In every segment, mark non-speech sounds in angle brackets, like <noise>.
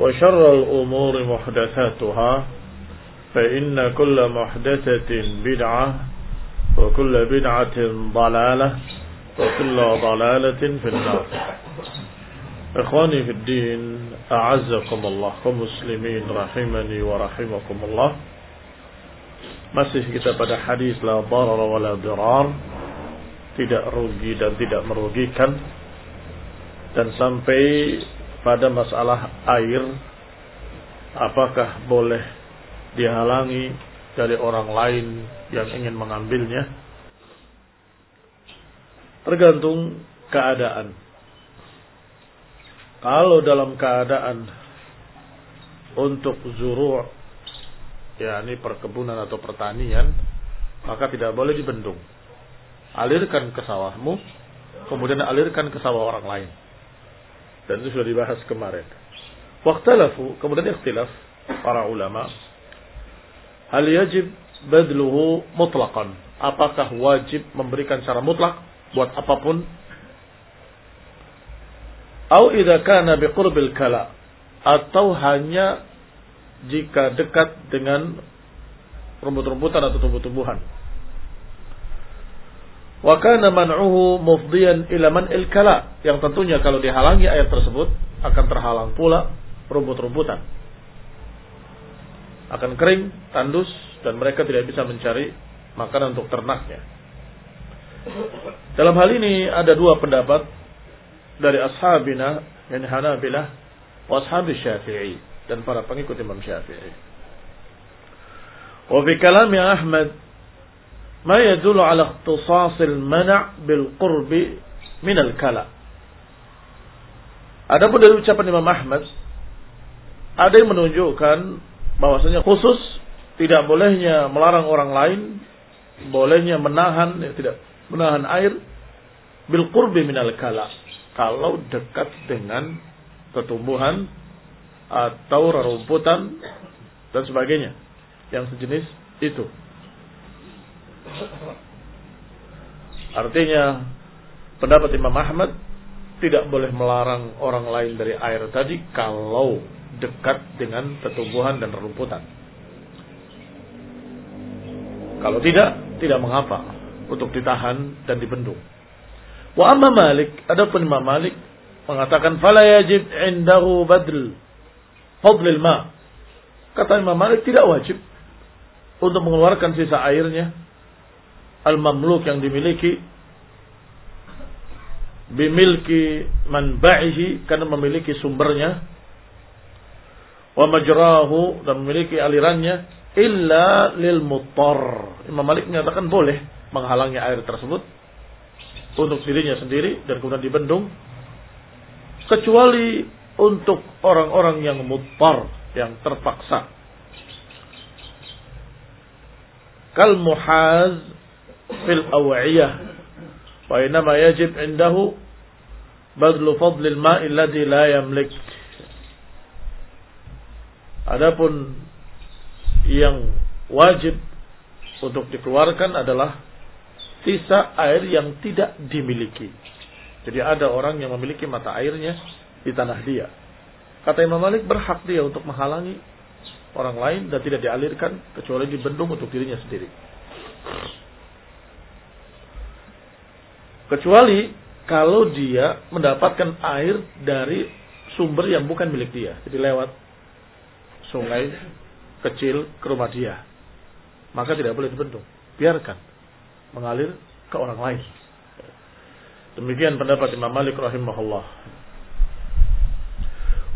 وشر الأمور محدثاتها فإن كل محدثة بدعة وكل بدعة ضلالة وكل ضلالة في النار. إخواني في الدين أعزكم الله كمسلمين رحمني ورحمكم الله. Masih kita pada hadis la darar wa la dirar. Tidak rugi dan tidak merugikan. Dan sampai pada masalah air Apakah boleh dihalangi dari orang lain yang ingin mengambilnya Tergantung keadaan Kalau dalam keadaan Untuk zuru' yakni perkebunan atau pertanian, maka tidak boleh dibendung. Alirkan ke sawahmu, kemudian alirkan ke sawah orang lain. Dan itu sudah dibahas kemarin. Waktalafu, kemudian ikhtilaf para ulama. Hal yajib badluhu mutlaqan. Apakah wajib memberikan secara mutlak buat apa pun? Atau idza kana biqurbil kala atau hanya jika dekat dengan rumput-rumputan atau tumbuh-tumbuhan. Wa kana man'uhu mufdiyan ila man'il kala, yang tentunya kalau dihalangi ayat tersebut akan terhalang pula rumput-rumputan. Akan kering, tandus dan mereka tidak bisa mencari makanan untuk ternaknya. Dalam hal ini ada dua pendapat dari ashabina yang Hanabilah wa ashabi Syafi'i dan para pengikut Imam Syafi'i. Wa fi kalam Ahmad ma yadullu ala ikhtisas al-man' bil qurb min al-kala. Adapun dari ucapan Imam Ahmad ada yang menunjukkan bahwasanya khusus tidak bolehnya melarang orang lain, bolehnya menahan ya, tidak menahan air bil qurbi min al-kala kalau dekat dengan pertumbuhan atau rerumputan dan sebagainya yang sejenis itu. Artinya pendapat Imam Ahmad tidak boleh melarang orang lain dari air tadi kalau dekat dengan pertumbuhan dan rerumputan. Kalau tidak, tidak mengapa untuk ditahan dan dibendung. Wa amma Malik, adapun Imam Malik mengatakan fala yajib indahu badl fadlil ma. Kata Imam Malik tidak wajib untuk mengeluarkan sisa airnya al-mamluk yang dimiliki. Bimilki manba'ihi karena memiliki sumbernya. Wa majrahu dan memiliki alirannya. Illa lil muttar. Imam Malik menyatakan boleh menghalangi air tersebut. Untuk dirinya sendiri dan kemudian dibendung. Kecuali untuk orang-orang yang muttar yang terpaksa. Kal muhaz fil aw'iyah وإنما يجب عنده بذل فضل الماء الذي لا يملك Adapun yang wajib untuk dikeluarkan adalah sisa air yang tidak dimiliki. Jadi ada orang yang memiliki mata airnya di tanah dia. Kata Imam Malik berhak dia untuk menghalangi orang lain dan tidak dialirkan kecuali dibendung untuk dirinya sendiri. Kecuali kalau dia mendapatkan air dari sumber yang bukan milik dia. Jadi lewat sungai kecil ke rumah dia. Maka tidak boleh dibendung. Biarkan mengalir ke orang lain. Demikian pendapat Imam Malik rahimahullah.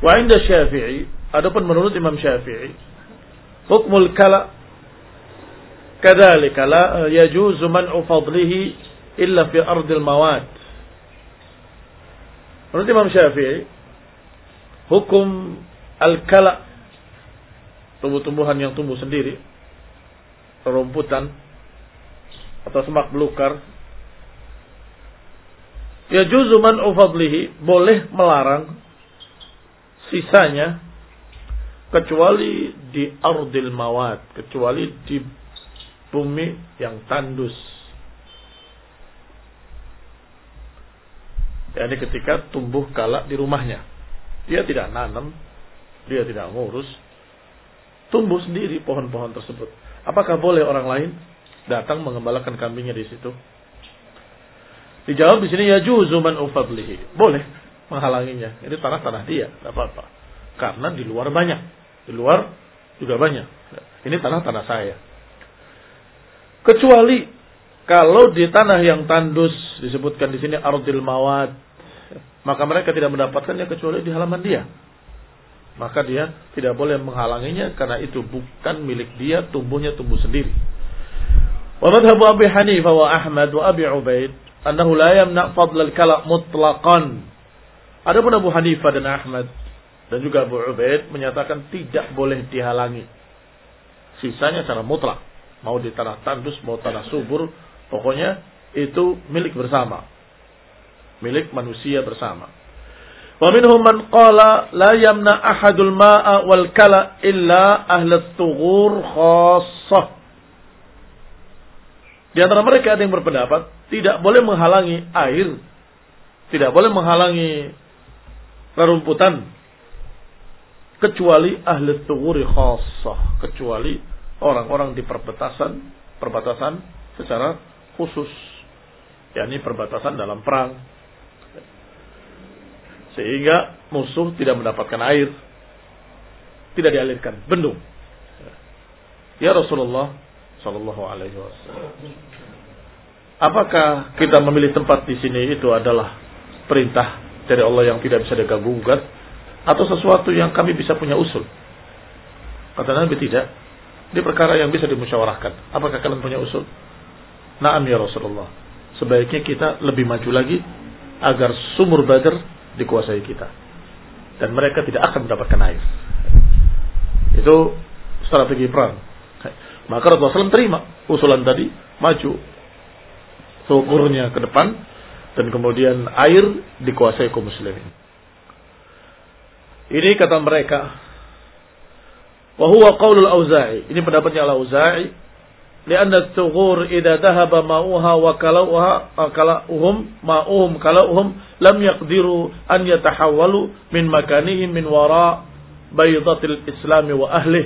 Wa inda Syafi'i, adapun menurut Imam Syafi'i, hukmul kala kadzalika la yajuzu man'u fadlihi illa fi ardil mawad. Menurut Imam Syafi'i, hukum al-kala tumbuh-tumbuhan yang tumbuh sendiri, rumputan atau semak belukar, ya juzu man ufadlihi boleh melarang sisanya kecuali di ardil mawad, kecuali di bumi yang tandus yakni ketika tumbuh kalak di rumahnya. Dia tidak nanam, dia tidak ngurus, tumbuh sendiri pohon-pohon tersebut. Apakah boleh orang lain datang mengembalakan kambingnya di situ? Dijawab di sini ya juzuman ufadlihi. Boleh menghalanginya. Ini tanah-tanah dia, tidak apa-apa. Karena di luar banyak. Di luar juga banyak. Ini tanah-tanah saya. Kecuali kalau di tanah yang tandus disebutkan di sini ardil mawad, maka mereka tidak mendapatkannya kecuali di halaman dia. Maka dia tidak boleh menghalanginya karena itu bukan milik dia, tumbuhnya tumbuh sendiri. Wa madhabu Abi Hanifah wa Ahmad wa Abi Ubaid annahu la yamna fadl al-kala mutlaqan. Adapun Abu Hanifah dan Ahmad dan juga Abu Ubaid menyatakan tidak boleh dihalangi. Sisanya secara mutlak. Mau di tanah tandus, mau tanah subur, Pokoknya itu milik bersama. Milik manusia bersama. Wa minhum man qala la yamna ahadul ma'a wal kala illa ahli tughur khassah. Di antara mereka ada yang berpendapat tidak boleh menghalangi air, tidak boleh menghalangi rerumputan kecuali ahli tughuri khassah, kecuali orang-orang di perbatasan perbatasan secara khusus yakni perbatasan dalam perang. Sehingga musuh tidak mendapatkan air. Tidak dialirkan bendung. Ya Rasulullah Shallallahu Alaihi Wasallam. Apakah kita memilih tempat di sini itu adalah perintah dari Allah yang tidak bisa diganggu atau sesuatu yang kami bisa punya usul? Kata Nabi tidak. Ini perkara yang bisa dimusyawarahkan. Apakah kalian punya usul? Naam ya Rasulullah. Sebaiknya kita lebih maju lagi agar sumur badar dikuasai kita. Dan mereka tidak akan mendapatkan air. Itu strategi perang. Maka Rasulullah SAW terima usulan tadi, maju sumurnya ke depan dan kemudian air dikuasai kaum muslimin. Ini kata mereka. Wahuwa qaulul Auza'i. Ini pendapatnya Al-Auza'i لأن الثغور إذا ذهب ماؤها وكلوها كلوهم ماؤهم كلوهم لم يقدروا أن يتحولوا من مكانهم من وراء بيضة الإسلام وأهله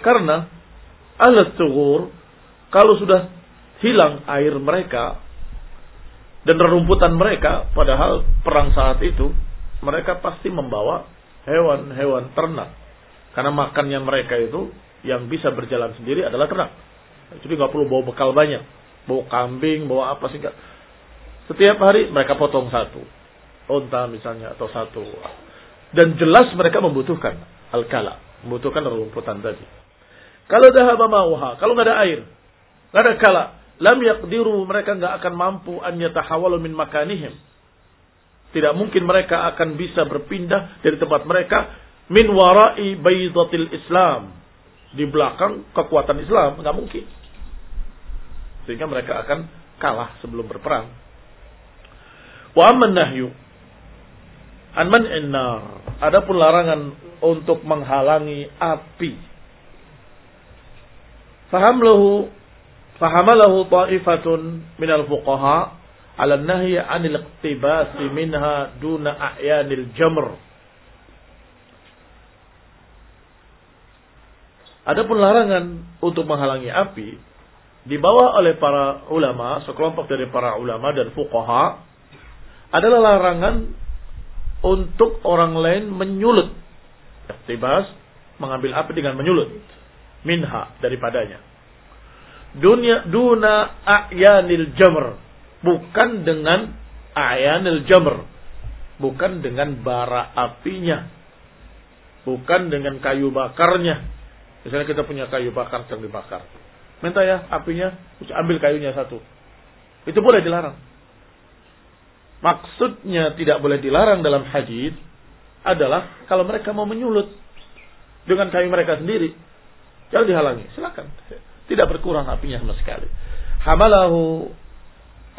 karena ahli thugur kalau sudah hilang air mereka dan rerumputan mereka padahal perang saat itu mereka pasti membawa hewan-hewan ternak karena makannya mereka itu yang bisa berjalan sendiri adalah ternak jadi nggak perlu bawa bekal banyak, bawa kambing, bawa apa sih. Setiap hari mereka potong satu. Unta misalnya atau satu. Dan jelas mereka membutuhkan al-kala. Membutuhkan rumputan tadi. Kalau dahaba mauha. Kalau nggak ada air. nggak ada kala. Lam yakdiru. Mereka nggak akan mampu an yatahawalu min makanihim. Tidak mungkin mereka akan bisa berpindah dari tempat mereka min warai baydatil Islam. Di belakang kekuatan Islam. nggak mungkin. Sehingga mereka akan kalah sebelum berperang. Wa amman nahyu an man'in nar. Larangan untuk menghalangi api. Faham lahu fahamalahu ta'ifatun minal fuqaha ala nahyi anil iqtibas minha duna a'yanil jamr. Adapun larangan untuk menghalangi api dibawa oleh para ulama, sekelompok dari para ulama dan fuqaha adalah larangan untuk orang lain menyulut. Iktibas, mengambil api dengan menyulut. Minha, daripadanya. Dunia, duna a'yanil jamr. Bukan dengan a'yanil jamr. Bukan dengan bara apinya. Bukan dengan kayu bakarnya. Misalnya kita punya kayu bakar yang dibakar. Minta ya apinya, ambil kayunya satu. Itu boleh dilarang maksudnya tidak boleh dilarang dalam hadis adalah kalau mereka mau menyulut dengan kayu mereka sendiri, jangan dihalangi, silakan. Tidak berkurang apinya sama sekali. Hamalahu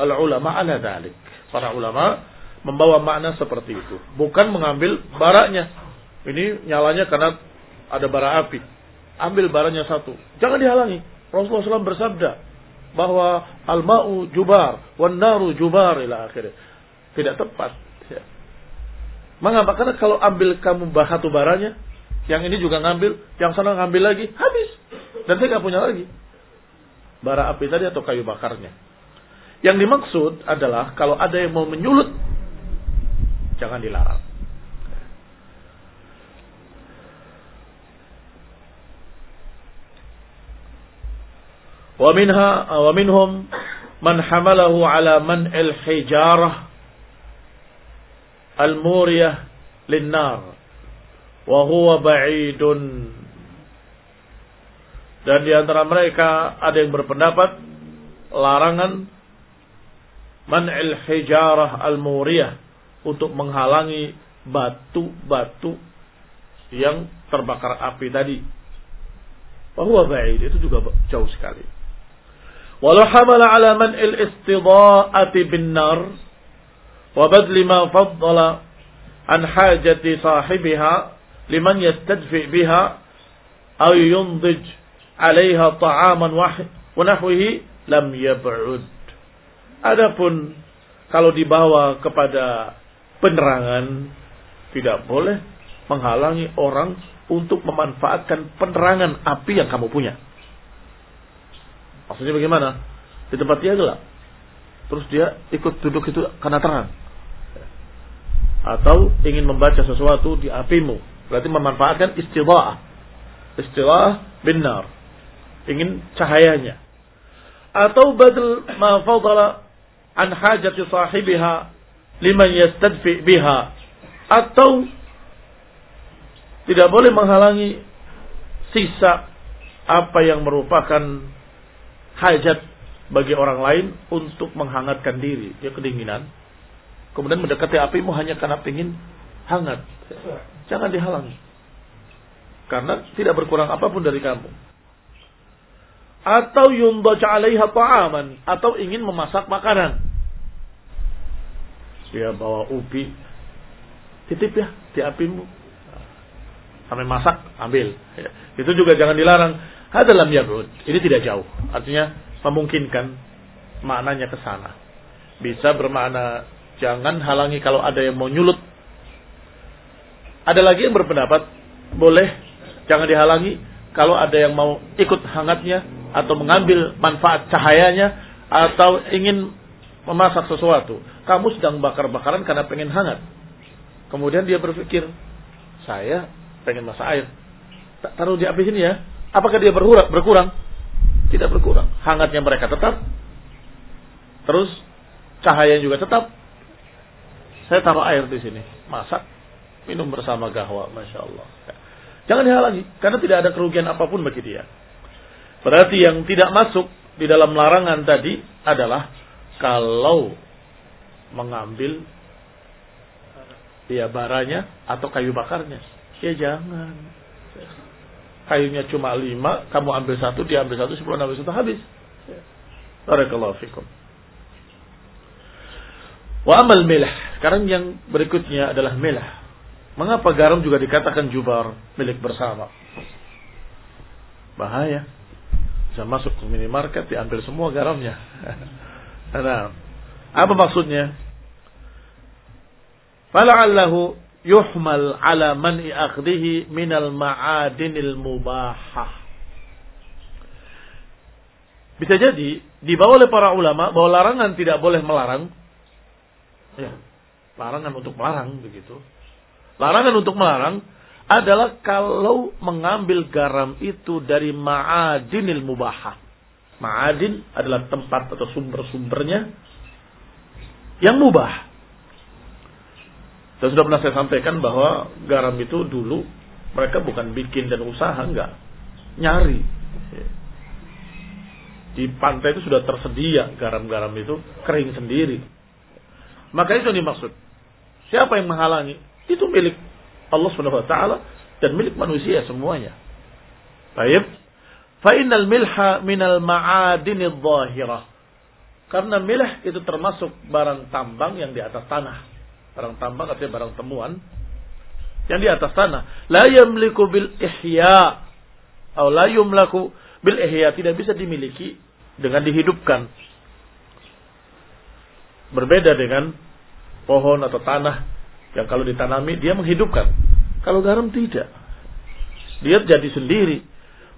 al ulama ala dalik. Para ulama membawa makna seperti itu, bukan mengambil baraknya. Ini nyalanya karena ada bara api. Ambil baranya satu, jangan dihalangi. Rasulullah SAW bersabda bahwa al-ma'u jubar, wan naru jubar ila akhirnya tidak tepat. Ya. Mengapa? Karena kalau ambil kamu batu baranya, yang ini juga ngambil, yang sana ngambil lagi, habis. Dan saya punya lagi. Bara api tadi atau kayu bakarnya. Yang dimaksud adalah kalau ada yang mau menyulut, jangan dilarang. Wa minha wa minhum man hamalahu ala man al hijarah al-muriyah linnar wa huwa dan di antara mereka ada yang berpendapat larangan man'il hijarah al-muriyah untuk menghalangi batu-batu yang terbakar api tadi. Bahwa ba'id itu juga jauh sekali. Walau hamala ala man il istida'ati bin nar wa badli ma faddala an hajati sahibiha liman yastadfi biha aw yundij alaiha ta'aman lam yab'ud. Adapun kalau dibawa kepada penerangan tidak boleh menghalangi orang untuk memanfaatkan penerangan api yang kamu punya. Maksudnya bagaimana? Di tempat dia gelap. Terus dia ikut duduk itu karena terang atau ingin membaca sesuatu di apimu. Berarti memanfaatkan istilah. Istilah benar. Ingin cahayanya. Atau badal ma fadala an hajati sahibiha liman yastadfi biha. Atau tidak boleh menghalangi sisa apa yang merupakan hajat bagi orang lain untuk menghangatkan diri. Dia kedinginan kemudian mendekati apimu hanya karena ingin hangat. Jangan dihalangi. Karena tidak berkurang apa pun dari kamu. Atau yundaja alaiha ta'aman. Atau ingin memasak makanan. Dia bawa ubi. Titip ya di apimu. Sampai masak, ambil. Ya. Itu juga jangan dilarang. Hadalam yabud. Ini tidak jauh. Artinya memungkinkan maknanya ke sana. Bisa bermakna Jangan halangi kalau ada yang mau nyulut. Ada lagi yang berpendapat, boleh jangan dihalangi kalau ada yang mau ikut hangatnya atau mengambil manfaat cahayanya atau ingin memasak sesuatu. Kamu sedang bakar-bakaran karena pengen hangat. Kemudian dia berpikir, saya pengen masak air. Taruh di api sini ya. Apakah dia berkurang? berkurang? Tidak berkurang. Hangatnya mereka tetap. Terus cahaya juga tetap. Saya taruh air di sini, masak, minum bersama gahwa, masya Allah. Jangan dihalangi, karena tidak ada kerugian apa pun bagi dia. Berarti yang tidak masuk di dalam larangan tadi adalah kalau mengambil ya baranya atau kayu bakarnya. Ya jangan. Kayunya cuma lima, kamu ambil satu, dia ambil satu, sepuluh ambil satu, habis. Barakallahu fikum. Wa amal milah. Sekarang yang berikutnya adalah milah. Mengapa garam juga dikatakan jubar milik bersama? Bahaya. Bisa masuk ke minimarket diambil semua garamnya. <laughs> nah, apa maksudnya? Fala'allahu yuhmal ala man'i akhdihi minal ma'adinil mubahah. Bisa jadi dibawa oleh para ulama bahwa larangan tidak boleh melarang. Ya, larangan untuk melarang begitu. Larangan untuk melarang adalah kalau mengambil garam itu dari ma'adinil mubahah. Ma'adin adalah tempat atau sumber-sumbernya yang mubah. Dan sudah pernah saya sampaikan bahwa garam itu dulu mereka bukan bikin dan usaha, enggak. Nyari. Di pantai itu sudah tersedia garam-garam itu kering sendiri. Maka itu yang dimaksud. Siapa yang menghalangi? Itu milik Allah Subhanahu wa taala dan milik manusia semuanya. Baik. Fa innal milha minal ma'adinidh dhahirah. Karena milah itu termasuk barang tambang yang di atas tanah barang tambang artinya barang temuan yang di atas tanah. La yamliku bil ihya atau la yumlaku bil ihya tidak bisa dimiliki dengan dihidupkan. Berbeda dengan pohon atau tanah yang kalau ditanami dia menghidupkan. Kalau garam tidak. Dia jadi sendiri.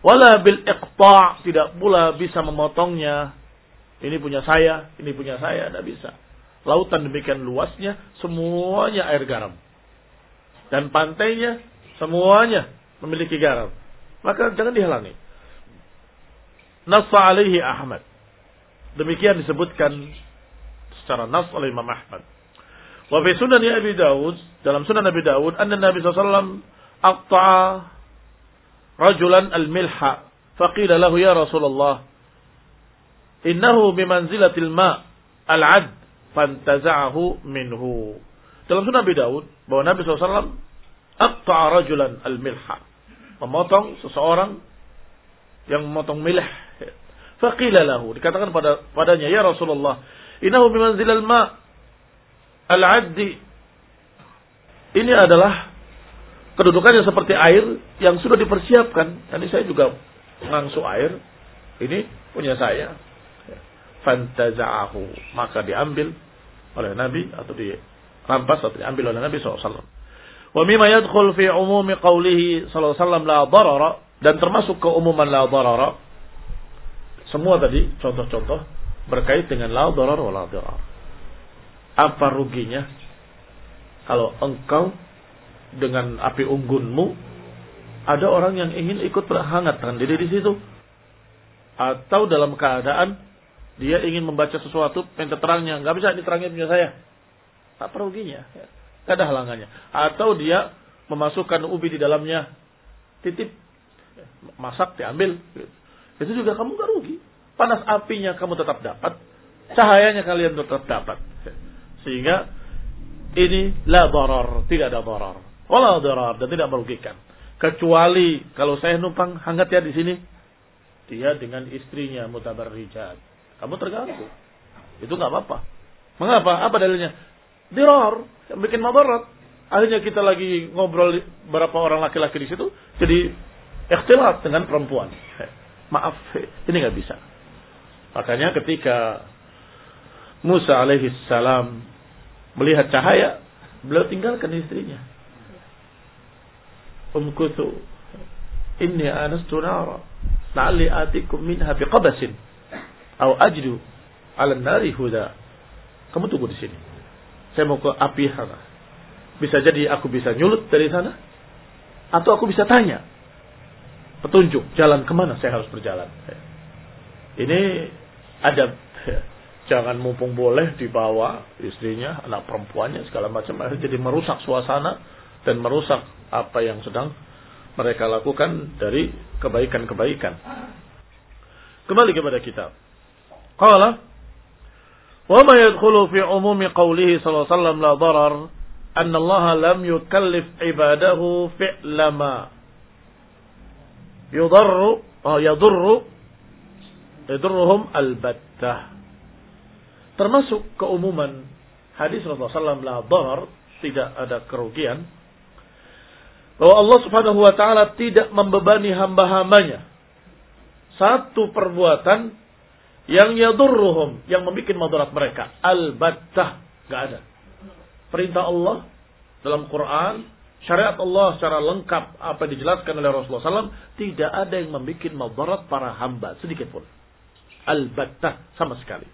Wala bil iqta' tidak pula bisa memotongnya. Ini punya saya, ini punya saya, tidak bisa lautan demikian luasnya, semuanya air garam. Dan pantainya semuanya memiliki garam. Maka jangan dihalangi. Nassa alaihi Ahmad. Demikian disebutkan secara nas oleh Imam Ahmad. Wa fi sunan Abi Dawud, dalam sunan Nabi Dawud, anna Nabi SAW aqta'a rajulan al-milha. Faqila lahu ya Rasulullah, innahu bimanzilatil ma' al-'ad fantaza'ahu minhu. Dalam sunnah Nabi Daud bahwa Nabi SAW aqta'a rajulan al-milha. Memotong seseorang yang memotong milh. Faqila lahu. Dikatakan pada padanya, Ya Rasulullah, inahu bimanzil al-ma' al-addi. Ini adalah kedudukannya seperti air yang sudah dipersiapkan. Tadi saya juga mengangsu air. Ini punya saya fantaza'ahu maka diambil oleh Nabi atau dirampas atau diambil oleh Nabi SAW. Wa mimma yadkhul fi umumi qawlihi wasallam la darara dan termasuk keumuman la darara semua tadi contoh-contoh berkait dengan la darar wa la darar. Apa ruginya kalau engkau dengan api unggunmu ada orang yang ingin ikut berhangatkan diri di situ atau dalam keadaan dia ingin membaca sesuatu, minta terangnya, nggak bisa diterangin punya saya. Tak peruginya, ya. Gak ada halangannya. Atau dia memasukkan ubi di dalamnya, titip, masak, diambil. Itu juga kamu gak rugi. Panas apinya kamu tetap dapat, cahayanya kalian tetap dapat. Sehingga ini la darar, tidak ada darar. Wala darar dan tidak merugikan. Kecuali kalau saya numpang hangat ya di sini, dia dengan istrinya mutabarrijat kamu terganggu. Itu nggak apa-apa. Mengapa? Apa dalilnya? Diror, yang bikin madarat. Akhirnya kita lagi ngobrol berapa orang laki-laki di situ, jadi ikhtilat dengan perempuan. <laughs> Maaf, ini nggak bisa. Makanya ketika Musa alaihi salam melihat cahaya, beliau tinggalkan istrinya. Umkutu inni anastu nara la'alli atikum minha biqabasin Au ajdu ala nari huda. Kamu tunggu di sini. Saya mau ke api sana. Bisa jadi aku bisa nyulut dari sana. Atau aku bisa tanya. Petunjuk jalan ke mana saya harus berjalan. Ini ada Jangan mumpung boleh dibawa istrinya, anak perempuannya, segala macam. Jadi merusak suasana dan merusak apa yang sedang mereka lakukan dari kebaikan-kebaikan. Kembali kepada kitab. Qala wa ma yadkhulu fi umumi qawlihi sallallahu alaihi wasallam la darar an Allah lam yukallif ibadahu fi'la ma yudarru yadurru yadurruhum albattah. Termasuk keumuman hadis Rasulullah SAW la darar tidak ada kerugian. Bahwa Allah Subhanahu wa taala tidak membebani hamba-hambanya. Satu perbuatan yang yadurruhum yang membuat madarat mereka. Albattah. Enggak ada. Perintah Allah dalam Quran syariat Allah secara lengkap apa yang dijelaskan oleh Rasulullah SAW tidak ada yang membuat madarat para hamba. Sedikit pun. Albattah. Sama sekali.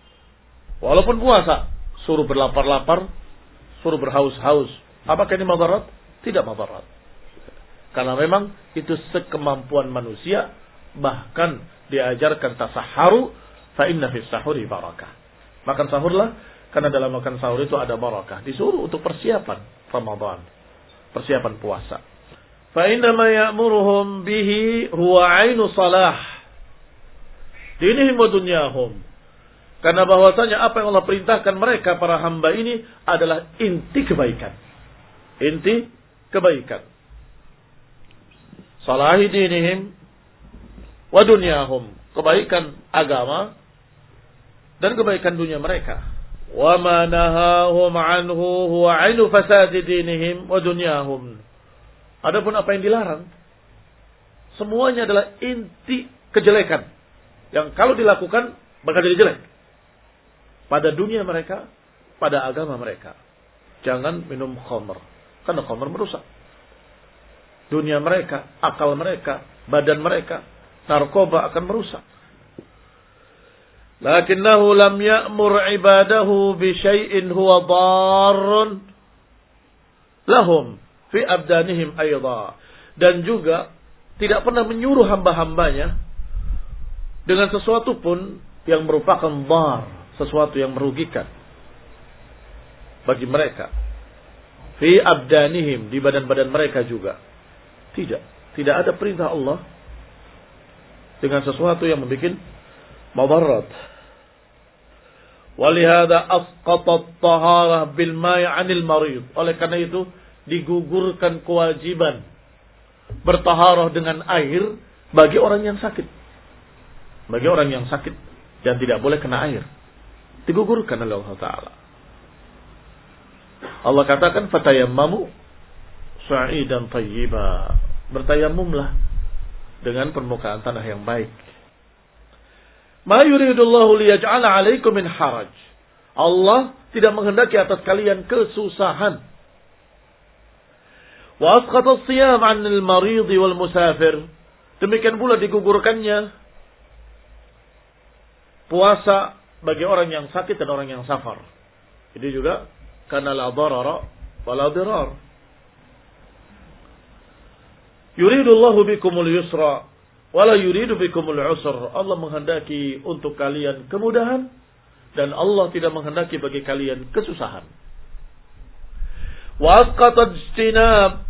Walaupun puasa suruh berlapar-lapar suruh berhaus-haus apakah ini madarat? Tidak madarat. Karena memang itu sekemampuan manusia bahkan diajarkan tasaharu fa inna fis sahuri barakah. Makan sahurlah karena dalam makan sahur itu ada barakah. Disuruh untuk persiapan Ramadan, persiapan puasa. Fa inna ma ya'muruhum bihi huwa ainu salah. Dinihim wa dunyahum. Karena bahwasanya apa yang Allah perintahkan mereka para hamba ini adalah inti kebaikan. Inti kebaikan salahi dinihim wa dunyahum, kebaikan agama dan kebaikan dunia mereka. Wa ma nahahum anhu huwa ainu fasadi dinihim wa dunyahum. Adapun apa yang dilarang semuanya adalah inti kejelekan yang kalau dilakukan bakal jadi jelek pada dunia mereka, pada agama mereka. Jangan minum khamr karena khamr merusak dunia mereka, akal mereka, badan mereka, narkoba akan merusak. Lakinnahu lam ya'mur ibadahu bi syai'in huwa darrun lahum fi abdanihim. Dan juga tidak pernah menyuruh hamba-hambanya dengan sesuatu pun yang merupakan dar, sesuatu yang merugikan bagi mereka. Fi abdanihim, di badan-badan mereka juga. Tidak. Tidak ada perintah Allah dengan sesuatu yang membuat madarat. Walihada asqatat taharah bil ma'i 'anil marid. Oleh karena itu digugurkan kewajiban bertaharah dengan air bagi orang yang sakit. Bagi orang yang sakit dan tidak boleh kena air. Digugurkan oleh Allah Ta'ala. Allah katakan fatayammamu sa'idan tayyiba. Bertayamumlah dengan permukaan tanah yang baik. Ma yuridullahu liyaj'ala 'alaikum min haraj. Allah tidak menghendaki atas kalian kesusahan. Wa asqata as-siyam 'anil marid wal musafir. Demikian pula digugurkannya puasa bagi orang yang sakit dan orang yang safar. Ini juga karena la darara wa la dirar. Yuridullahu bikumul yusra wala yuridu bikumul usra. Allah menghendaki untuk kalian kemudahan dan Allah tidak menghendaki bagi kalian kesusahan. Wa asqata ijtinab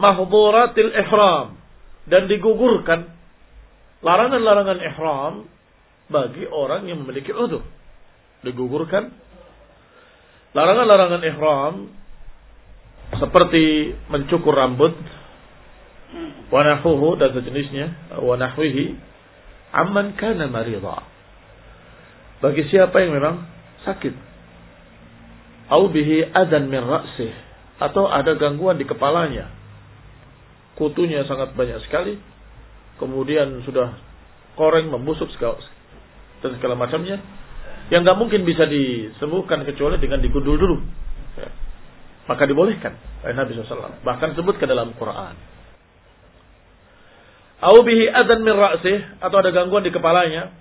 mahdhuratil ihram dan digugurkan larangan-larangan ihram bagi orang yang memiliki udzur. Digugurkan larangan-larangan ihram seperti mencukur rambut, wanahuhu dan sejenisnya wanahwihi amman kana marida. Bagi siapa yang memang sakit. Au bihi adan min ra'sih atau ada gangguan di kepalanya. Kutunya sangat banyak sekali kemudian sudah koreng membusuk segala, dan segala macamnya yang nggak mungkin bisa disembuhkan kecuali dengan digundul dulu. Ya. maka dibolehkan oleh Nabi SAW bahkan sebut ke dalam Quran Au bihi adan min ra'sih atau ada gangguan di kepalanya.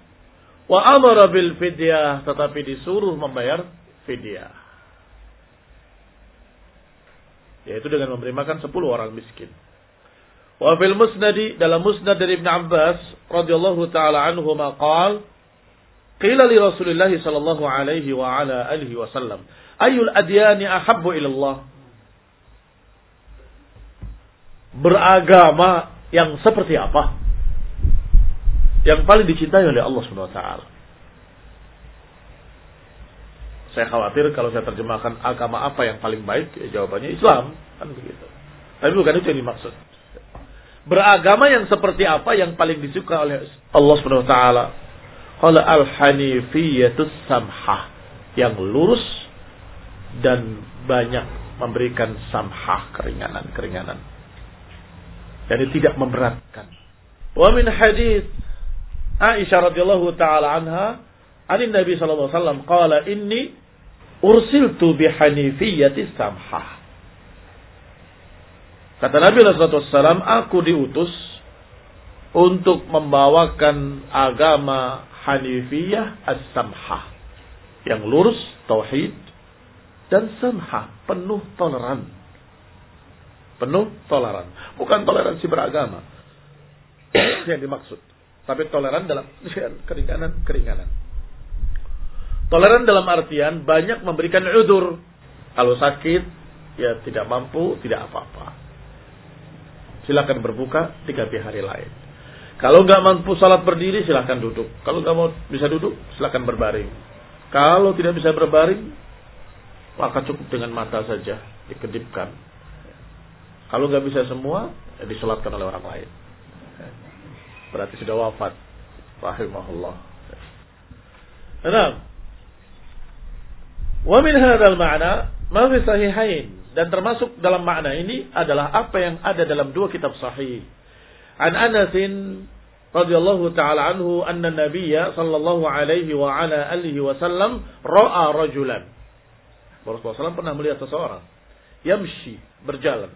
Wa amara bil fidyah tetapi disuruh membayar fidyah. Yaitu dengan memberi makan 10 orang miskin. Wa fil musnadi dalam musnad dari Ibn Abbas radhiyallahu taala anhu maqal Qila li Rasulullah sallallahu alaihi wa ala alihi wasallam, "Ayyul adyani ahabbu ila Allah?" Beragama yang seperti apa? Yang paling dicintai oleh Allah Subhanahu wa taala. Saya khawatir kalau saya terjemahkan agama apa yang paling baik, ya jawabannya Islam, kan begitu. Tapi bukan itu yang dimaksud. Beragama yang seperti apa yang paling disuka oleh Allah Subhanahu wa taala? Qala al-hanifiyatus samhah, yang lurus dan banyak memberikan samhah keringanan-keringanan. Jadi tidak memberatkan. Wa min hadis Aisyah radhiyallahu taala anha, "Ani Nabi sallallahu alaihi wasallam qala inni ursiltu bihanifiyati samhah. Kata Nabi SAW, aku diutus untuk membawakan agama Hanifiyah as-samhah. Yang lurus, tauhid, dan samhah, penuh toleran. Penuh toleran. Bukan toleransi beragama. <coughs> yang dimaksud. Tapi toleran dalam <laughs> keringanan-keringanan. Toleran dalam artian banyak memberikan udur. Kalau sakit, ya tidak mampu, tidak apa-apa. Silakan berbuka tiga hari lain. Kalau nggak mampu salat berdiri, silahkan duduk. Kalau nggak mau bisa duduk, silahkan berbaring. Kalau tidak bisa berbaring, maka cukup dengan mata saja dikedipkan. Kalau nggak bisa semua, ya disolatkan oleh orang lain. Berarti sudah wafat. Rahimahullah. Nah, Wa min hadzal ma'na ma fi sahihain dan termasuk dalam makna ini adalah apa yang ada dalam dua kitab sahih. An Anas radhiyallahu taala anhu anna nabiyya sallallahu alaihi wa ala alihi wasallam ra'a rajulan. Rasulullah SAW pernah melihat seseorang yamshi berjalan.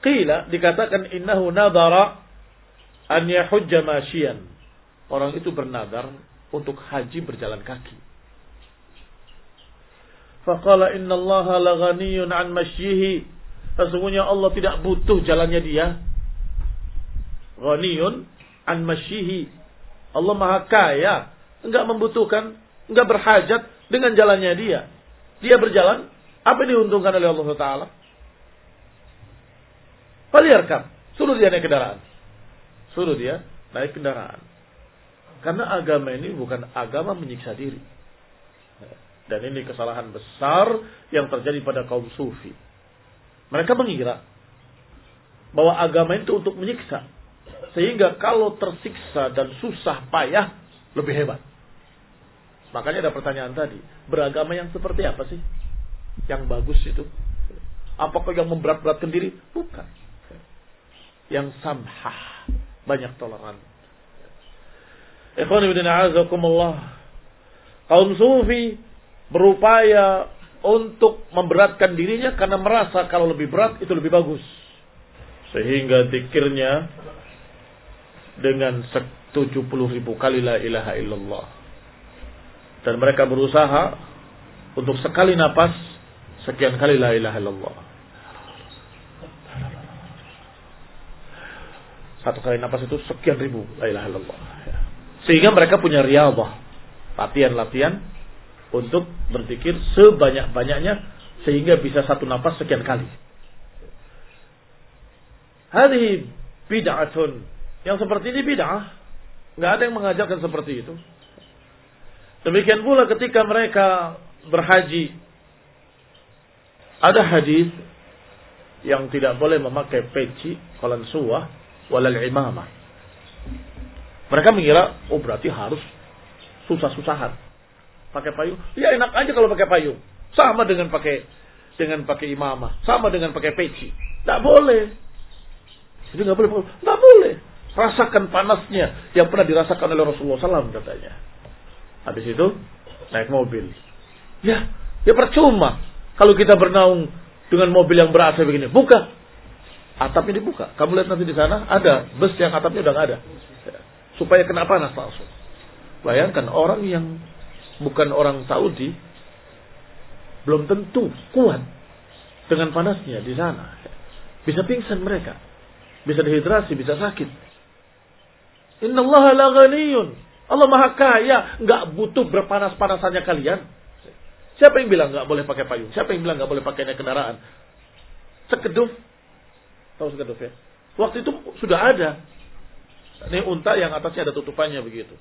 Qila dikatakan innahu nadara an yahujja masyian. Orang itu bernadar untuk haji berjalan kaki. Faqala inna Allah laghaniyun an masyihi. Sesungguhnya Allah tidak butuh jalannya dia. Ghaniyun an masyihi. Allah maha kaya. Enggak membutuhkan, enggak berhajat dengan jalannya dia. Dia berjalan, apa diuntungkan oleh Allah Ta'ala? Faliarkam. Suruh dia naik kendaraan. Suruh dia naik kendaraan. Karena agama ini bukan agama menyiksa diri. Dan ini kesalahan besar yang terjadi pada kaum sufi. Mereka mengira bahwa agama itu untuk menyiksa. Sehingga kalau tersiksa dan susah payah, lebih hebat. Makanya ada pertanyaan tadi, beragama yang seperti apa sih? Yang bagus itu? Apakah yang memberat-beratkan diri? Bukan. Yang samhah, banyak toleran. Ikhwan ibn a'azakumullah. Kaum sufi berupaya untuk memberatkan dirinya karena merasa kalau lebih berat itu lebih bagus. Sehingga dikirnya dengan 70 ribu kali la ilaha illallah. Dan mereka berusaha untuk sekali napas sekian kali la ilaha illallah. Satu kali napas itu sekian ribu la ilaha illallah. Sehingga mereka punya riyadhah. Latihan-latihan untuk berzikir sebanyak-banyaknya sehingga bisa satu nafas sekian kali. Hadhi bid'atun. Yang seperti ini bid'ah. Nggak ada yang mengajarkan seperti itu. Demikian pula ketika mereka berhaji. Ada hadis yang tidak boleh memakai peci, kolan suah, walal imamah. Mereka mengira, oh berarti harus susah-susahan pakai payung. Ya enak aja kalau pakai payung. Sama dengan pakai dengan pakai imamah, sama dengan pakai peci. Tidak boleh. Jadi nggak boleh, nggak boleh. Rasakan panasnya yang pernah dirasakan oleh Rasulullah SAW katanya. Habis itu naik mobil. Ya, ya percuma kalau kita bernaung dengan mobil yang ber begini. Buka, atapnya dibuka. Kamu lihat nanti di sana ada bus yang atapnya udah nggak ada, supaya kena panas langsung. Bayangkan orang yang bukan orang Saudi, belum tentu kuat dengan panasnya di sana. Bisa pingsan mereka. Bisa dehidrasi, bisa sakit. Inna Allah la ghaniyun. Allah maha kaya, nggak butuh berpanas-panasannya kalian. Siapa yang bilang nggak boleh pakai payung? Siapa yang bilang nggak boleh pakai kendaraan? Sekedup, tahu sekedup ya? Waktu itu sudah ada. Ini unta yang atasnya ada tutupannya begitu.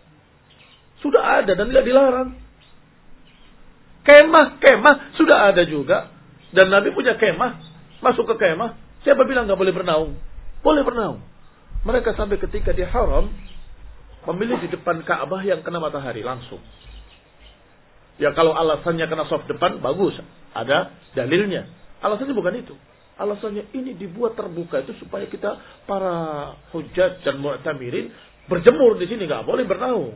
Sudah ada dan tidak dilarang. Kemah, kemah sudah ada juga. Dan Nabi punya kemah. Masuk ke kemah. Siapa bilang nggak boleh bernaung? Boleh bernaung. Mereka sampai ketika di haram memilih di depan Ka'bah yang kena matahari langsung. Ya kalau alasannya kena soft depan bagus, ada dalilnya. Alasannya bukan itu. Alasannya ini dibuat terbuka itu supaya kita para hujat dan mu'tamirin berjemur di sini nggak boleh bernaung.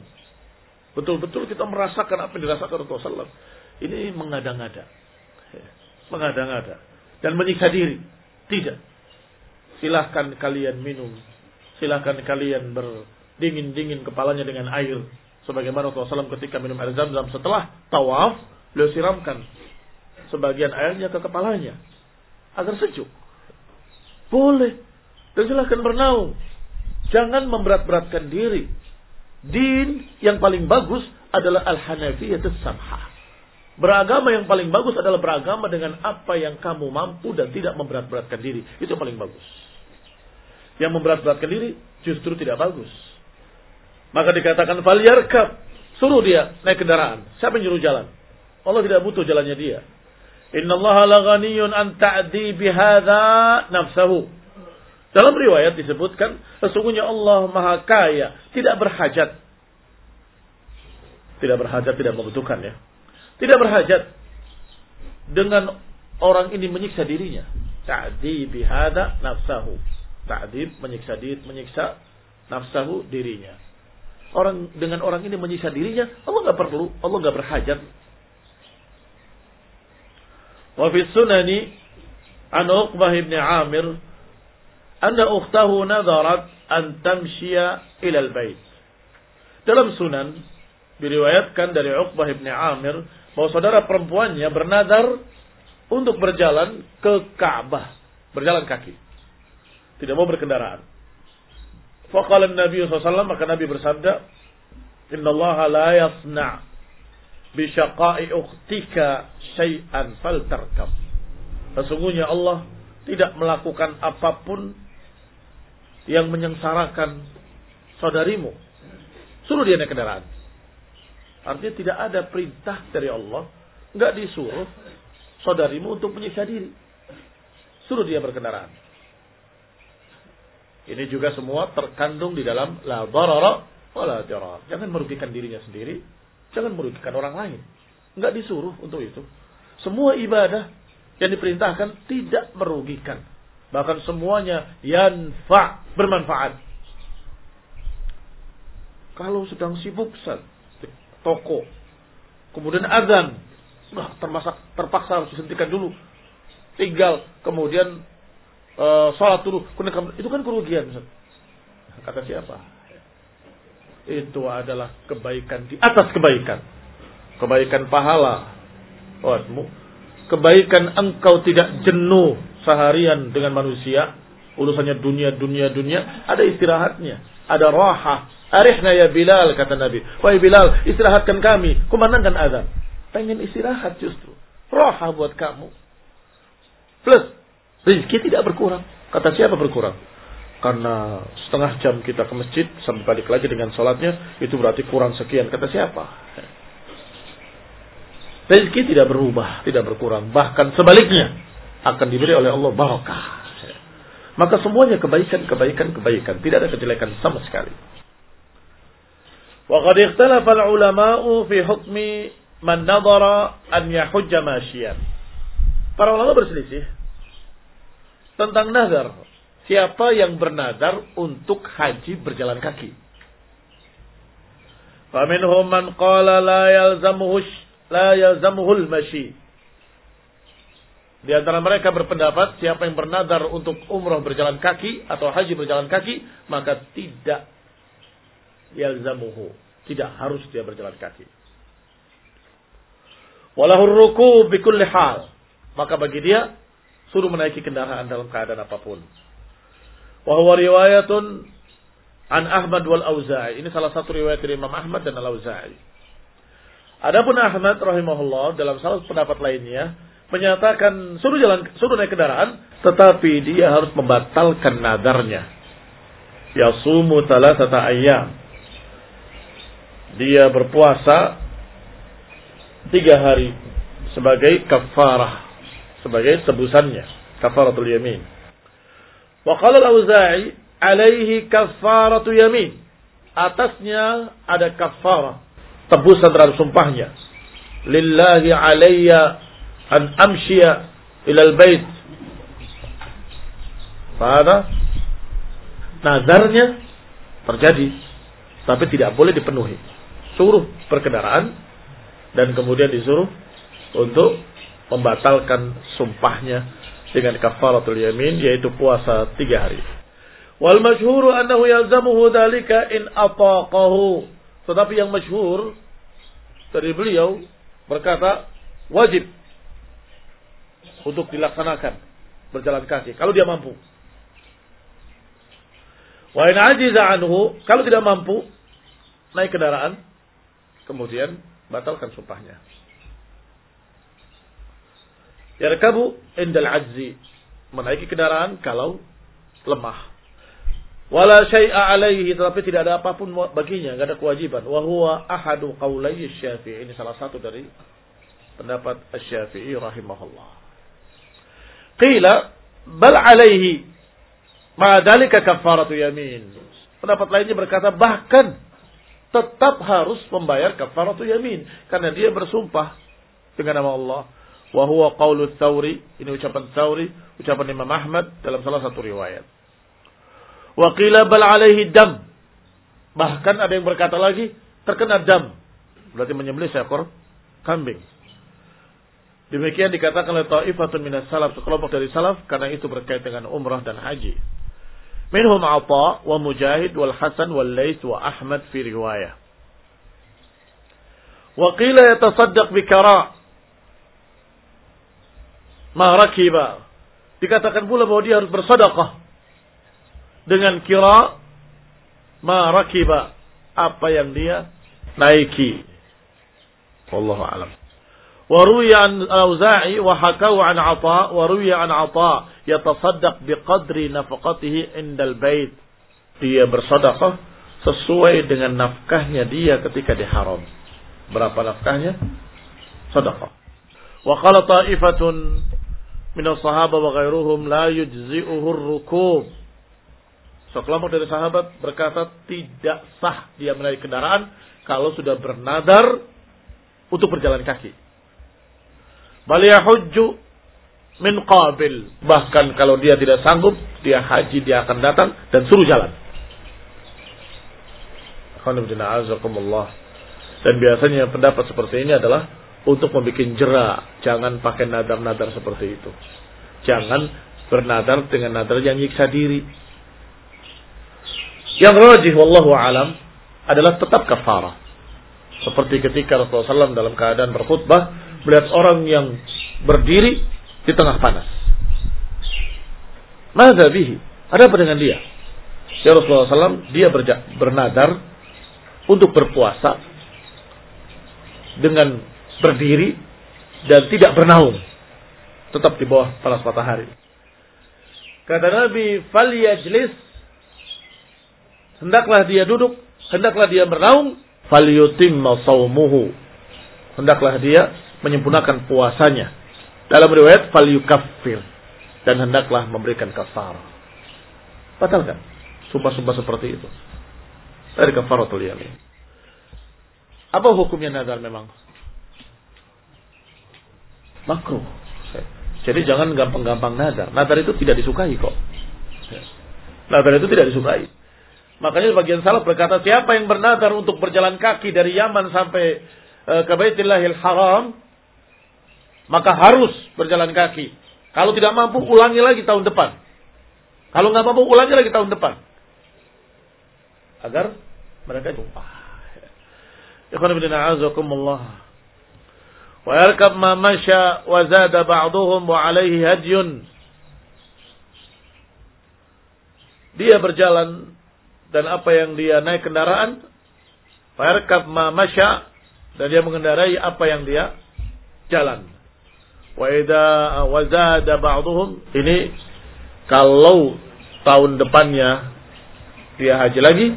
Betul-betul kita merasakan apa yang dirasakan Rasulullah. Ini mengada-ngada. Mengada-ngada. Dan menyiksa diri. Tidak. Silahkan kalian minum. Silahkan kalian berdingin-dingin kepalanya dengan air. Sebagaimana Rasulullah ketika minum air zam-zam setelah tawaf, beliau siramkan sebagian airnya ke kepalanya. Agar sejuk. Boleh. Dan silahkan bernaung. Jangan memberat-beratkan diri. Din yang paling bagus adalah al-hanafiyatus samhah. Beragama yang paling bagus adalah beragama dengan apa yang kamu mampu dan tidak memberat-beratkan diri. Itu paling bagus. Yang memberat-beratkan diri justru tidak bagus. Maka dikatakan falyarkab. Suruh dia naik kendaraan. Siapa yang nyuruh jalan? Allah tidak butuh jalannya dia. Inna Allah la ghaniyun an ta'di bihadha nafsahu. Dalam riwayat disebutkan, sesungguhnya Allah maha kaya, tidak berhajat. Tidak berhajat, tidak membutuhkan ya tidak berhajat dengan orang ini menyiksa dirinya. Ta'dib bihada nafsahu. Ta'dib menyiksa diri, menyiksa nafsahu dirinya. Orang dengan orang ini menyiksa dirinya, Allah nggak perlu, Allah nggak berhajat. Wa fi sunani an Uqbah ibn Amir anna ukhtahu nadarat an tamshiya ila al-bait. Dalam sunan diriwayatkan dari Uqbah ibn Amir bahwa saudara perempuannya bernadar untuk berjalan ke Ka'bah, berjalan kaki. Tidak mau berkendaraan. Faqala Nabi SAW, maka Nabi bersabda, Inna Allah la yasna' bi syaqa'i ukhtika syai'an faltarkab. Sesungguhnya Allah tidak melakukan apa pun yang menyengsarakan saudarimu. Suruh dia naik kendaraan. Artinya tidak ada perintah dari Allah. Enggak disuruh saudarimu untuk menyiksa diri. Suruh dia berkendaraan. Ini juga semua terkandung di dalam la darara wala dirar. Jangan merugikan dirinya sendiri, jangan merugikan orang lain. Enggak disuruh untuk itu. Semua ibadah yang diperintahkan tidak merugikan. Bahkan semuanya yanfa, bermanfaat. Kalau sedang sibuk, toko. Kemudian azan. Nah, termasak, terpaksa harus dihentikan dulu. Tinggal kemudian uh, sholat dulu. Itu kan kerugian. Kata siapa? Itu adalah kebaikan di atas kebaikan. Kebaikan pahala. Buatmu. Kebaikan engkau tidak jenuh seharian dengan manusia. Urusannya dunia, dunia, dunia. Ada istirahatnya. Ada rahah Arihna ya Bilal kata Nabi. Wahai Bilal, istirahatkan kami. Kumandangkan azan. Pengen istirahat justru. Roha buat kamu. Plus, rezeki tidak berkurang. Kata siapa berkurang? Karena setengah jam kita ke masjid sampai balik lagi dengan sholatnya itu berarti kurang sekian. Kata siapa? rezeki tidak berubah, tidak berkurang, bahkan sebaliknya akan diberi oleh Allah barokah. Maka semuanya kebaikan, kebaikan, kebaikan, tidak ada kejelekan sama sekali. Wa qad ikhtalafa al-ulama'u fi hukmi man nazar an yahujja masyian. Para ulama berselisih tentang nazar. Siapa yang bernazar untuk haji berjalan kaki? Faminhum man qala la yalzamuhu la yalzamuhul mashi. Di antara mereka berpendapat siapa yang bernazar untuk umrah berjalan kaki atau haji berjalan kaki, maka tidak yalzamuhu. Tidak harus dia berjalan kaki. Walahur ruku bikulli hal. Maka bagi dia suruh menaiki kendaraan dalam keadaan apa pun. Wa riwayatun An Ahmad wal Auza'i. Ini salah satu riwayat dari Imam Ahmad dan Al Auza'i. Adapun Ahmad rahimahullah dalam salah pendapat lainnya menyatakan suruh jalan suruh naik kendaraan tetapi dia harus membatalkan nadarnya. Yasumu thalathata ayyam. Dia berpuasa tiga hari sebagai kafarah sebagai tebusannya kafaratul yamin. Wa qala al-Auza'i alaihi kafaratu yamin. Atasnya ada kafarah tebusan terhadap sumpahnya. Lillahi alayya an amshiya ilal bait. Pada nazarnya terjadi tapi tidak boleh dipenuhi. Suruh berkendaraan dan kemudian disuruh untuk membatalkan sumpahnya dengan kafaratul yamin yaitu puasa tiga hari. Wal masyhuru annahu yalzamuhu dalika in ataqahu tetapi yang masyhur dari beliau berkata wajib untuk dilaksanakan berjalan kaki kalau dia mampu. Wa in ajiza anhu kalau tidak mampu naik kendaraan kemudian batalkan sumpahnya. Yarkabu indal ajzi menaiki kendaraan kalau lemah Wala syai'a alaihi tetapi tidak ada apa pun baginya, enggak ada kewajiban. Wa huwa ahadu qaulai Syafi'i. Ini salah satu dari pendapat Asy-Syafi'i rahimahullah. Qila bal alaihi ma dalika kafaratu yamin. Pendapat lainnya berkata bahkan tetap harus membayar kafaratu yamin karena dia bersumpah dengan nama Allah. Wa huwa qaulu ini ucapan Tsauri, ucapan Imam Ahmad dalam salah satu riwayat. Wakila bal alaihi dam. Bahkan ada yang berkata lagi terkena dam. Berarti menyembelih seekor kambing. Demikian dikatakan oleh ta'ifatun minas salaf, sekelompok dari salaf karena itu berkait dengan umrah dan haji. Minhum Atha wa Mujahid wal Hasan wal Lais wa Ahmad fi riwayah. Wa qila yatasaddaq bi kara ma rakiba. Dikatakan pula bahwa dia harus bersedekah dengan kira ma rakiba apa yang dia naiki. Wallahu alam. Auza'i wa hakau an Atha wa ruwiya an Atha yatasaddaq biqadri nafaqatihi indal bait. Dia bersedekah sesuai dengan nafkahnya dia ketika di haram. Berapa nafkahnya? Sedekah. Wa qala ta'ifatun min as-sahaba wa ghairuhum la yujzi'uhu ar-rukub Sekelompok dari sahabat berkata tidak sah dia menaiki kendaraan kalau sudah bernadar untuk berjalan kaki. Baliyahujju min qabil. Bahkan kalau dia tidak sanggup, dia haji, dia akan datang dan suruh jalan. Dan biasanya pendapat seperti ini adalah untuk membuat jerak. Jangan pakai nadar-nadar seperti itu. Jangan bernadar dengan nadar yang nyiksa diri yang rajih wallahu alam adalah tetap kafarah. Seperti ketika Rasulullah SAW dalam keadaan berkhutbah melihat orang yang berdiri di tengah panas. Mada bihi? Ada apa dengan dia? Ya Rasulullah SAW dia berja, bernadar untuk berpuasa dengan berdiri dan tidak bernaung. Tetap di bawah panas matahari. Kata Nabi, "Fal yajlis hendaklah dia duduk, hendaklah dia bernaung, falyutimma saumuhu. Hendaklah dia menyempurnakan puasanya. Dalam riwayat falyukaffir dan hendaklah memberikan kafar. Batal kan? Sumpah-sumpah seperti itu. Dari kafaratul yamin. Apa hukumnya nazar memang? Makruh. Jadi jangan gampang-gampang nazar. Nazar itu tidak disukai kok. Nazar itu tidak disukai. Makanya bagian salaf berkata, siapa yang bernadar untuk berjalan kaki dari Yaman sampai e, ke Baitillahil Haram, maka harus berjalan kaki. Kalau tidak mampu, ulangi lagi tahun depan. Kalau nggak mampu, ulangi lagi tahun depan. Agar mereka jumpa. Ikhwan ibn a'azakumullah. Wa yarkab ma masya wa zada ba'duhum wa alaihi hadyun. Dia berjalan dan apa yang dia naik kendaraan, fayarkab ma masya dan dia mengendarai apa yang dia jalan. Wa idza wazada ba'dhum ini kalau tahun depannya dia haji lagi,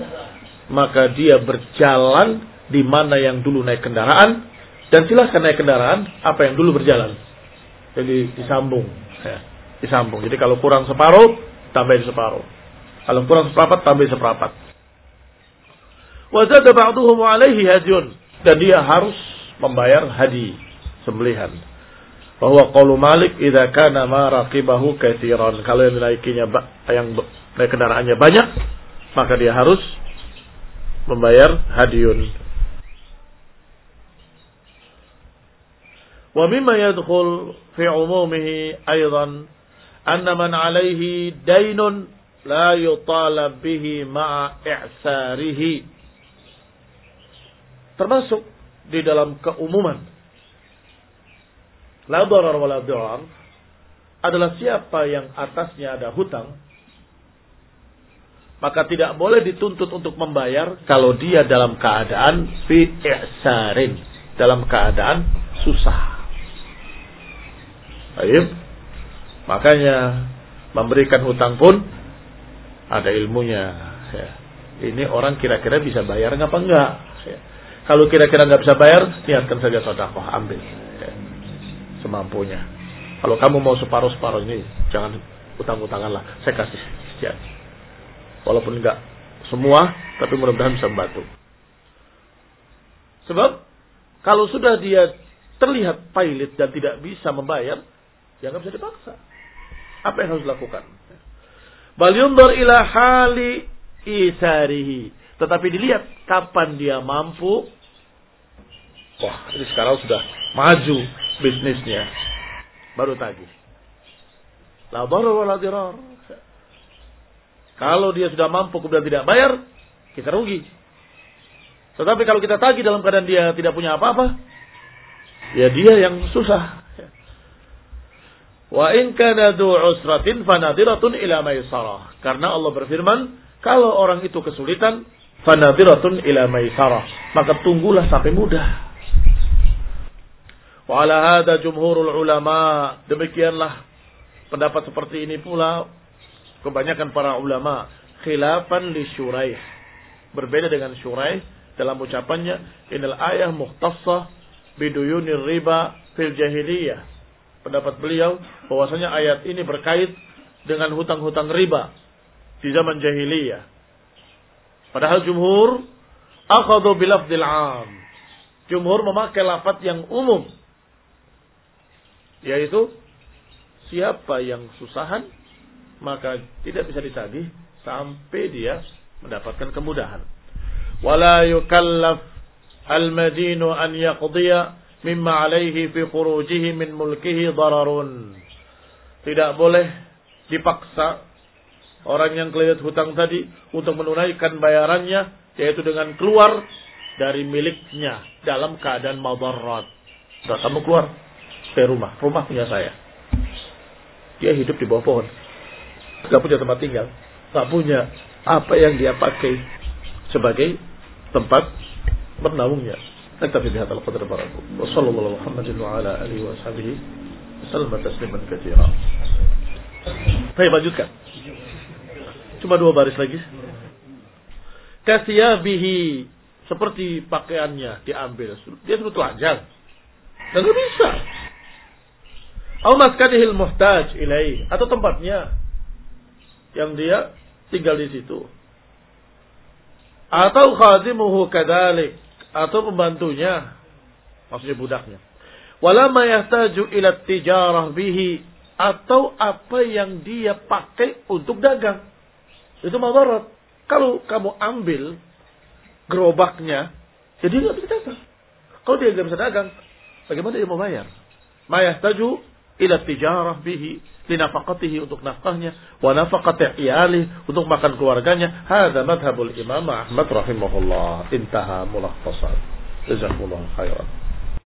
maka dia berjalan di mana yang dulu naik kendaraan dan silahkan naik kendaraan apa yang dulu berjalan. Jadi disambung, ya, disambung. Jadi kalau kurang separuh, tambahin separuh. Kalau kurang seperempat, tambahin seperempat. Wazada ba'duhum alaihi hadiyun. Dan dia harus membayar hadi, sembelihan. Bahwa qaulu Malik idza kana ma raqibahu katsiran. Kalau yang dinaikinya yang naik kendaraannya banyak, maka dia harus membayar hadiyun. Wa mimma yadkhul fi umumihi aidan anna man alaihi dainun la yutalab bihi ma'a i'sarihi. Termasuk di dalam keumuman la darar wa la adalah siapa yang atasnya ada hutang maka tidak boleh dituntut untuk membayar kalau dia dalam keadaan fi i'sarin dalam keadaan susah. Baik. Makanya memberikan hutang pun ada ilmunya. Ya. Ini orang kira-kira bisa bayar nggak apa enggak? Ya. Kalau kira-kira nggak bisa bayar, niatkan saja sodakoh, ambil semampunya. Kalau kamu mau separuh-separuh ini, jangan utang-utangan lah. Saya kasih Ya. Walaupun enggak semua, tapi mudah-mudahan bisa membantu. Sebab kalau sudah dia terlihat pailit dan tidak bisa membayar, ya nggak bisa dipaksa. Apa yang harus dilakukan? Bal yundur ila hali isarihi. Tetapi dilihat kapan dia mampu. Wah, ini sekarang sudah maju bisnisnya baru tagih. La darar wa dirar. Kalau dia sudah mampu kemudian tidak bayar, kita rugi. Tetapi kalau kita tagih dalam keadaan dia tidak punya apa-apa, ya dia yang susah. Wa in kana du usratin fanadiratun ila maisarah. Karena Allah berfirman, kalau orang itu kesulitan, fanadiratun ila maisarah. Maka tunggulah sampai mudah. Wa ala hada jumhurul ulama. Demikianlah pendapat seperti ini pula kebanyakan para ulama khilafan li Syuraih. Berbeda dengan Syuraih dalam ucapannya inal ayah muhtassah biduyunir riba fil jahiliyah. Pendapat beliau bahwasanya ayat ini berkait dengan hutang-hutang riba di zaman jahiliyah. Padahal jumhur akhadhu bilafdil am. Jumhur memakai lafaz yang umum yaitu siapa yang susahan maka tidak bisa ditagih sampai dia mendapatkan kemudahan. Wala yukallaf al-madinu an yaqdiya mimma alaihi fi khurujihi min mulkihi dararun. Tidak boleh dipaksa orang yang kelihat hutang tadi untuk menunaikan bayarannya yaitu dengan keluar dari miliknya dalam keadaan madarat. Sudah kamu keluar, ke rumah. Rumah punya saya. Dia hidup di bawah pohon. Gak punya tempat tinggal. Gak punya apa yang dia pakai sebagai tempat bernaungnya. Al-qadr baraku. Wa sallallahu Muhammadin wa ala alihi wa sahbihi. Salam tasliman kathira. Baik, lanjutkan. Cuma dua baris lagi. Kasiyabihi. Seperti pakaiannya diambil. Dia suruh telanjang. Dan gak bisa. Au maskanihil muhtaj ilaih atau tempatnya yang dia tinggal di situ. Atau khadimuhu kadalik atau pembantunya maksudnya budaknya. Walama yahtaju ila tijarah bihi atau apa yang dia pakai untuk dagang. Itu madarat. Kalau kamu ambil gerobaknya, jadi ya nggak bisa dagang. Kalau dia nggak bisa dagang, bagaimana dia mau bayar? Mayahtaju ila tijarah bihi linafaqatihi untuk nafkahnya wa nafaqati iyali untuk makan keluarganya. Hadza madhhabul imam Ahmad rahimahullah. Intaha mulakhtasan jazakumullah khairan